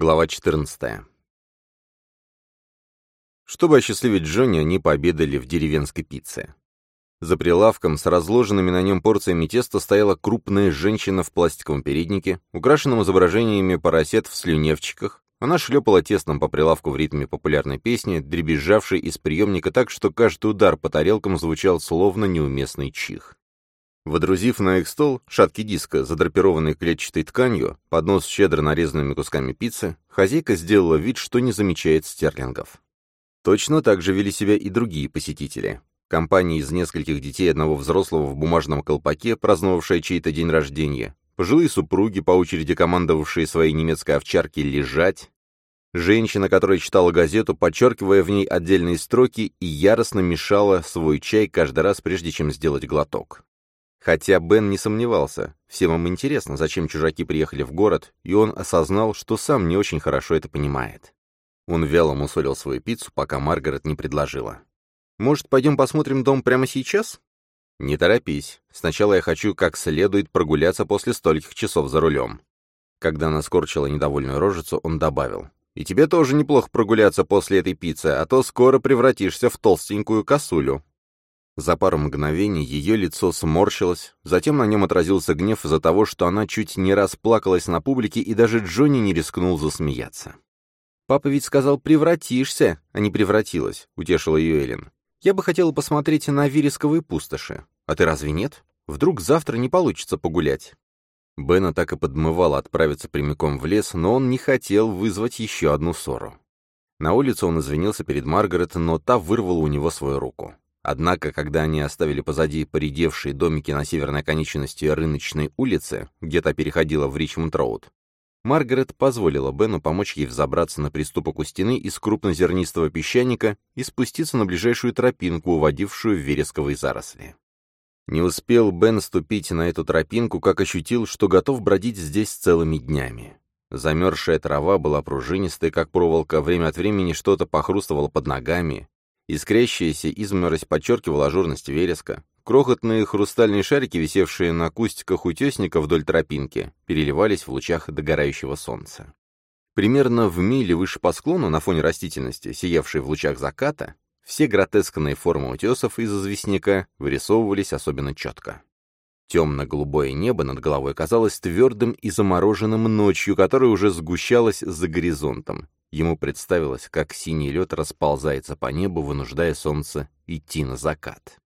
Глава 14. Чтобы осчастливить Джонни, они пообедали в деревенской пицце. За прилавком с разложенными на нем порциями теста стояла крупная женщина в пластиковом переднике, украшенном изображениями поросят в слюневчиках. Она шлепала тестом по прилавку в ритме популярной песни, дребезжавшей из приемника так, что каждый удар по тарелкам звучал словно неуместный чих. Водрузив на их стол шаткий диск, задрапированный клетчатой тканью, поднос с щедро нарезанными кусками пиццы, хозяйка сделала вид, что не замечает стерлингов. Точно так же вели себя и другие посетители. Компания из нескольких детей одного взрослого в бумажном колпаке, праздновавшая чей-то день рождения, пожилые супруги, по очереди командовавшие своей немецкой овчарке лежать, женщина, которая читала газету, подчеркивая в ней отдельные строки и яростно мешала свой чай каждый раз, прежде чем сделать глоток. Хотя Бен не сомневался, всем им интересно, зачем чужаки приехали в город, и он осознал, что сам не очень хорошо это понимает. Он вяло мусолил свою пиццу, пока Маргарет не предложила. «Может, пойдем посмотрим дом прямо сейчас?» «Не торопись. Сначала я хочу как следует прогуляться после стольких часов за рулем». Когда она скорчила недовольную рожицу, он добавил. «И тебе тоже неплохо прогуляться после этой пиццы, а то скоро превратишься в толстенькую косулю». За пару мгновений ее лицо сморщилось, затем на нем отразился гнев из-за того, что она чуть не расплакалась на публике, и даже Джонни не рискнул засмеяться. «Папа ведь сказал, превратишься, а не превратилась», — утешила ее Эллен. «Я бы хотела посмотреть на вересковые пустоши. А ты разве нет? Вдруг завтра не получится погулять?» Бена так и подмывала отправиться прямиком в лес, но он не хотел вызвать еще одну ссору. На улице он извинился перед Маргарет, но та вырвала у него свою руку. Однако, когда они оставили позади поредевшие домики на северной конечности рыночной улицы, где-то переходила в Ричмонд-Роуд, Маргарет позволила Бену помочь ей взобраться на приступок у стены из крупнозернистого песчаника и спуститься на ближайшую тропинку, уводившую в вересковые заросли. Не успел Бен ступить на эту тропинку, как ощутил, что готов бродить здесь целыми днями. Замерзшая трава была пружинистой, как проволока, время от времени что-то похрустывало под ногами, Искрящаяся изморозь подчеркивала ажурность вереска. Крохотные хрустальные шарики, висевшие на кустиках утесника вдоль тропинки, переливались в лучах догорающего солнца. Примерно в миле выше по склону, на фоне растительности, сиявшей в лучах заката, все гротескные формы утесов из известняка вырисовывались особенно четко. Темно-голубое небо над головой казалось твердым и замороженным ночью, которая уже сгущалась за горизонтом, Ему представилось, как синий лед расползается по небу, вынуждая солнце идти на закат.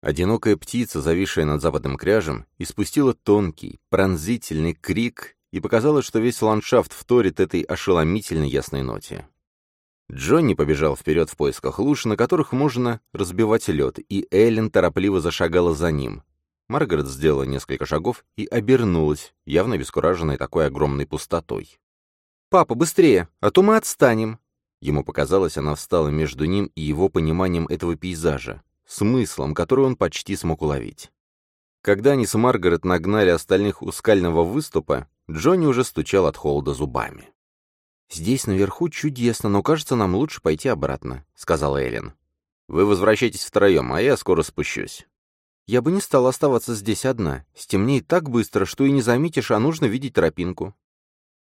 Одинокая птица, зависшая над западным кряжем, испустила тонкий, пронзительный крик, и показалось, что весь ландшафт вторит этой ошеломительной ясной ноте. Джонни побежал вперед в поисках луж, на которых можно разбивать лед, и Эллен торопливо зашагала за ним. Маргарет сделала несколько шагов и обернулась, явно бескураженной такой огромной пустотой. «Папа, быстрее, а то мы отстанем!» Ему показалось, она встала между ним и его пониманием этого пейзажа, смыслом, который он почти смог уловить. Когда они с Маргарет нагнали остальных у скального выступа, Джонни уже стучал от холода зубами. «Здесь наверху чудесно, но кажется, нам лучше пойти обратно», — сказала Эллен. «Вы возвращайтесь втроем, а я скоро спущусь». «Я бы не стала оставаться здесь одна. Стемнеет так быстро, что и не заметишь, а нужно видеть тропинку.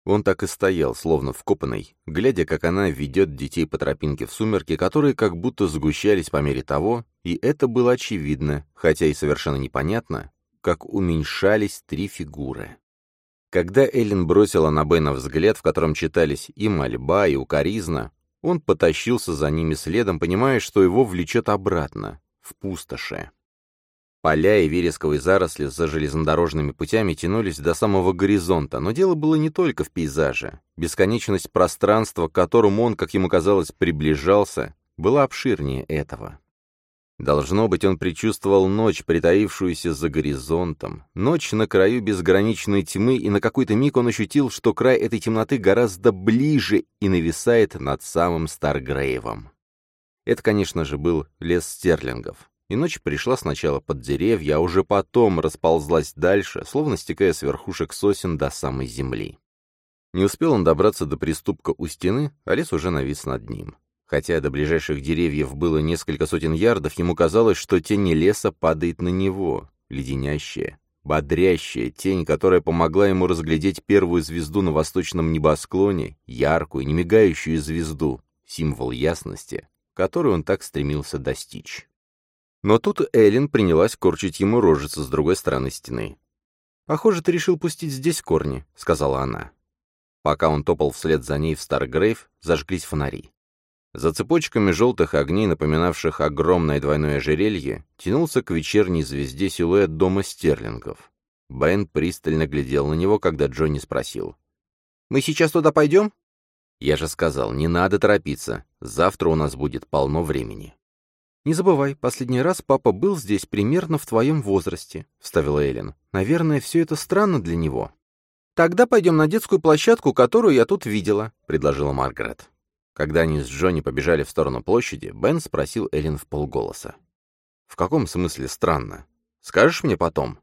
Он так и стоял, словно вкопанный, глядя, как она ведет детей по тропинке в сумерки, которые как будто сгущались по мере того, и это было очевидно, хотя и совершенно непонятно, как уменьшались три фигуры. Когда Эллен бросила на Бена взгляд, в котором читались и мольба, и укоризна, он потащился за ними следом, понимая, что его влечет обратно, в пустоши. Поля и вересковые заросли за железнодорожными путями тянулись до самого горизонта, но дело было не только в пейзаже. Бесконечность пространства, к которому он, как ему казалось, приближался, была обширнее этого. Должно быть, он предчувствовал ночь, притаившуюся за горизонтом, ночь на краю безграничной тьмы, и на какой-то миг он ощутил, что край этой темноты гораздо ближе и нависает над самым Старгрейвом. Это, конечно же, был лес стерлингов и ночь пришла сначала под деревья, а уже потом расползлась дальше, словно стекая с верхушек сосен до самой земли. Не успел он добраться до приступка у стены, а лес уже навис над ним. Хотя до ближайших деревьев было несколько сотен ярдов, ему казалось, что тень леса падает на него, леденящая, бодрящая тень, которая помогла ему разглядеть первую звезду на восточном небосклоне, яркую, немигающую звезду, символ ясности, которую он так стремился достичь. Но тут Эллен принялась корчить ему рожицу с другой стороны стены. «Похоже, ты решил пустить здесь корни», — сказала она. Пока он топал вслед за ней в Старгрейв, зажглись фонари. За цепочками желтых огней, напоминавших огромное двойное ожерелье, тянулся к вечерней звезде силуэт дома Стерлингов. Бен пристально глядел на него, когда Джонни спросил. «Мы сейчас туда пойдем?» «Я же сказал, не надо торопиться. Завтра у нас будет полно времени». «Не забывай, последний раз папа был здесь примерно в твоем возрасте», — вставила Эллен. «Наверное, все это странно для него». «Тогда пойдем на детскую площадку, которую я тут видела», — предложила Маргарет. Когда они с Джонни побежали в сторону площади, Бен спросил Эллен в полголоса. «В каком смысле странно? Скажешь мне потом?»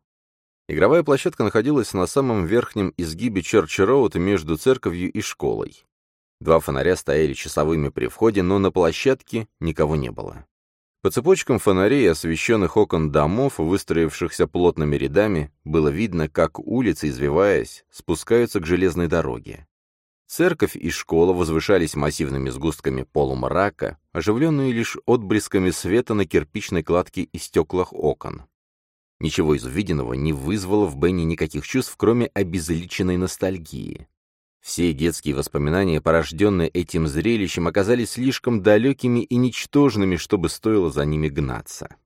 Игровая площадка находилась на самом верхнем изгибе Черчи-Роуд между церковью и школой. Два фонаря стояли часовыми при входе, но на площадке никого не было. По цепочкам фонарей, освещенных окон домов, выстроившихся плотными рядами, было видно, как улицы, извиваясь, спускаются к железной дороге. Церковь и школа возвышались массивными сгустками полумрака, оживленные лишь отблесками света на кирпичной кладке и стеклах окон. Ничего из увиденного не вызвало в Бенни никаких чувств, кроме обезличенной ностальгии. Все детские воспоминания, порожденные этим зрелищем, оказались слишком далекими и ничтожными, чтобы стоило за ними гнаться.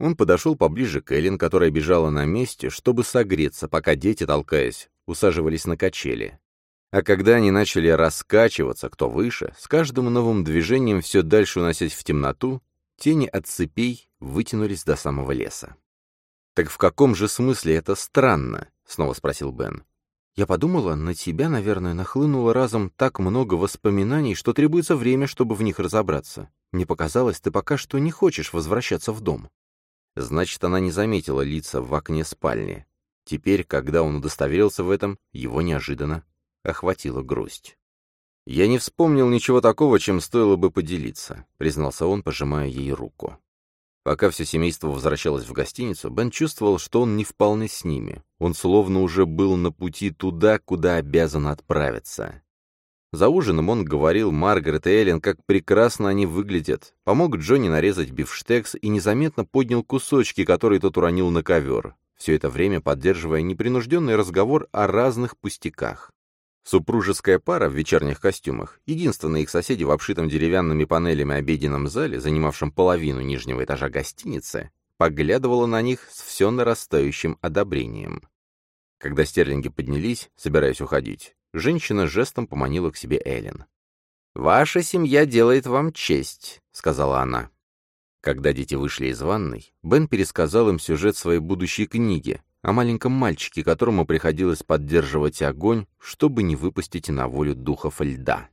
Он подошел поближе к Эллен, которая бежала на месте, чтобы согреться, пока дети, толкаясь, усаживались на качели. А когда они начали раскачиваться, кто выше, с каждым новым движением все дальше уносясь в темноту, тени от цепей вытянулись до самого леса. «Так в каком же смысле это странно?» — снова спросил Бен. Я подумала, на тебя, наверное, нахлынуло разом так много воспоминаний, что требуется время, чтобы в них разобраться. Мне показалось, ты пока что не хочешь возвращаться в дом. Значит, она не заметила лица в окне спальни. Теперь, когда он удостоверился в этом, его неожиданно охватила грусть. «Я не вспомнил ничего такого, чем стоило бы поделиться», — признался он, пожимая ей руку. Пока все семейство возвращалось в гостиницу, Бен чувствовал, что он не вполне с ними. Он словно уже был на пути туда, куда обязан отправиться. За ужином он говорил Маргарет и Эллен, как прекрасно они выглядят, помог Джонни нарезать бифштекс и незаметно поднял кусочки, которые тот уронил на ковер, все это время поддерживая непринужденный разговор о разных пустяках. Супружеская пара в вечерних костюмах, единственные их соседи в обшитом деревянными панелями обеденном зале, занимавшем половину нижнего этажа гостиницы, поглядывала на них с все нарастающим одобрением. Когда стерлинги поднялись, собираясь уходить, женщина жестом поманила к себе Эллен. «Ваша семья делает вам честь», — сказала она. Когда дети вышли из ванной, Бен пересказал им сюжет своей будущей книги, о маленьком мальчике, которому приходилось поддерживать огонь, чтобы не выпустить на волю духов льда.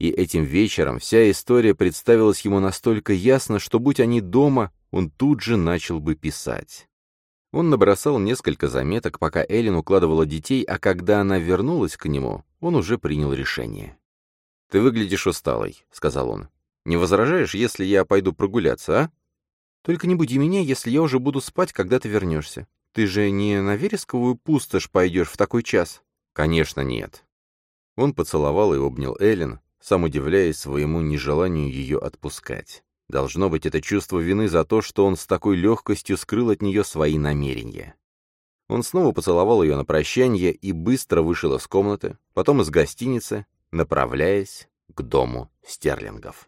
И этим вечером вся история представилась ему настолько ясно, что, будь они дома, он тут же начал бы писать. Он набросал несколько заметок, пока Эллен укладывала детей, а когда она вернулась к нему, он уже принял решение. «Ты выглядишь усталой», — сказал он. «Не возражаешь, если я пойду прогуляться, а?» «Только не буди меня, если я уже буду спать, когда ты вернешься. Ты же не на вересковую пустошь пойдешь в такой час? Конечно, нет. Он поцеловал и обнял Эллен, сам удивляясь своему нежеланию ее отпускать. Должно быть, это чувство вины за то, что он с такой легкостью скрыл от нее свои намерения. Он снова поцеловал ее на прощание и быстро вышел из комнаты, потом из гостиницы, направляясь к дому Стерлингов.